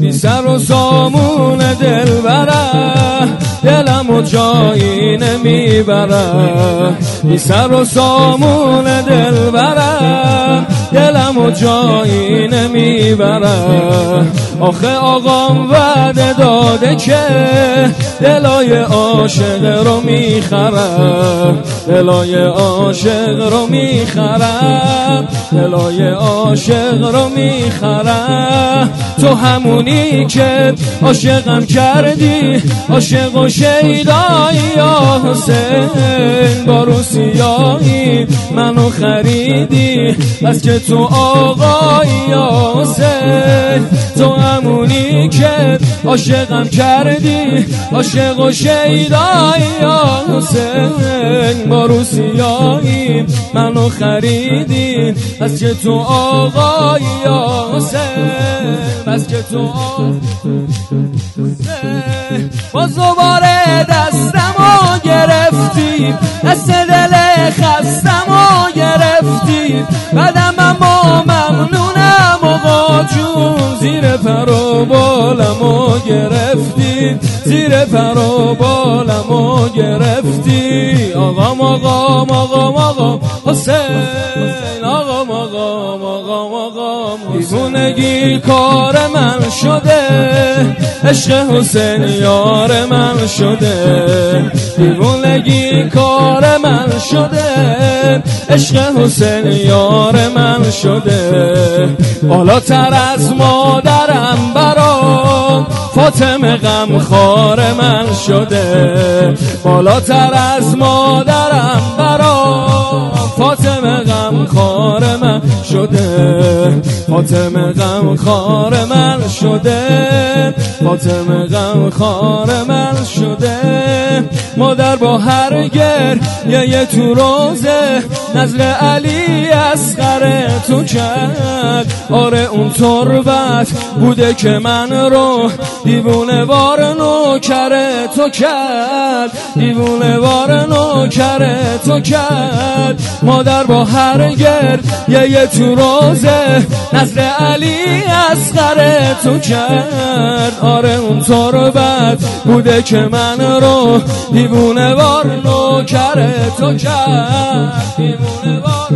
بی سر و سامون دل بره دلم و جایی نمی‌بره. بی سر و سامون دل بره و جایی نمی‌بره آخه آقام وعده داده که دلای عاشق رو می‌خرم. دلای عاشق رو می‌خرم. دلای عاشق رو می‌خرم. تو همونی که عاشقم کردی عاشق و شیدایی یا حسین با روسیایی منو خریدی. بس که تو آقایی یا حسین تو همونی که عاشقم کردی عاشق و شیدایی حسین با روسیایی منو خریدی بس که تو آقایی یا حسین بس که تو باز دوباره دستمو گرفتی دست دل خستم و گرفتید بدم اما ممنونم و با زیر پر و بالم و گرفتید زیر پر و بالم و گرفتی آقام آقام آقام آقام حسین. دیوونگی کار من شده عشق حسین یار من شده. دیوونگی کار من شده عشق حسین یار من شده. بالاتر از مادرم برام فاطمه غم خار من شده. بالاتر از مادرم برام فاطمه شده فاطمه غم خار من شده فاطمه غم خار من شده. مادر با هر گر یه تو روزه. نزل علی اسقر تو کرد آره اون تربت بوده که من رو دیوونه وار نوکره تو کرد. دیوونه وار نوکره تو کرد. مادر با هر گر یه تو روزه. نزل علی اسقر تو کرد. آره اون تربت بوده که من رو دیوونه وار نوکره تو کرد دیوونه وار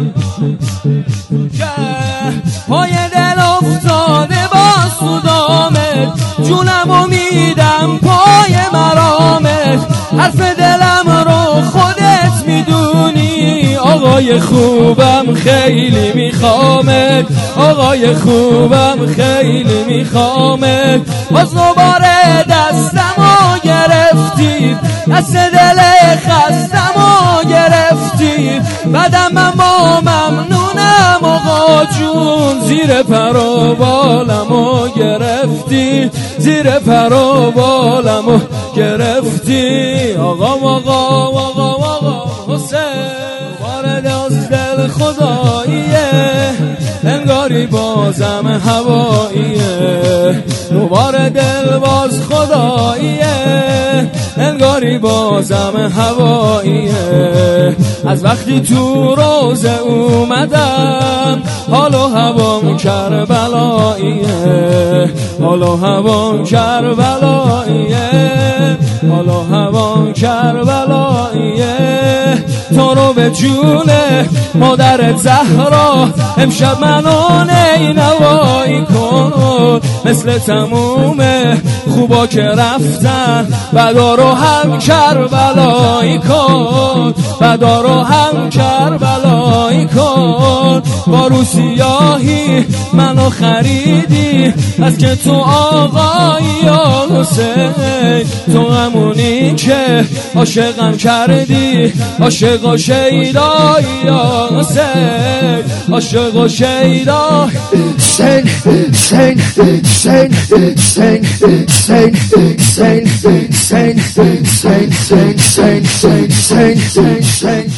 پای دل افتاده با سودامت جونم و میدم پای مرامت حرف دلم رو خودت می‌دونی آقای خوبم خیلی میخوامت آقای خوبم خیلی میخوامت باز دوباره گرفتی دست دل خستمو گرفتی بعدم اما ممنونم آقا جون. زیر پر و گرفتی زیر پر و گرفتی آقا آقا آقا آقا. حسین. وارد از دل خداییه. انگاری بازم هواییه. دوباره دل باز خداییه. انگاری بازم هواییه. از وقتی تو روزه اومدم حال و هوام کربلاییه. حال و هوام کربلاییه. حال و هوام کربلاییه. تو رو به جونه مادر زهرا امشب منو نینوایی کن مثل تموم خوبا که رفتن بدا رو هم کربلایی کن بدا رو هم کربلایی کن. با رو سیاهی منو خریدی از که تو آقایی حسین تو همونی که عاشقم کردی عاشق و شیدایی یا حسین عاشق و شیدایی Sen, sen, sen, sen, sen, sen, sen, sen, sen, sen, sen, sen, sen.